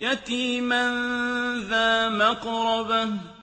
يَتِيمًا ذَا مَقْرَبَةٍ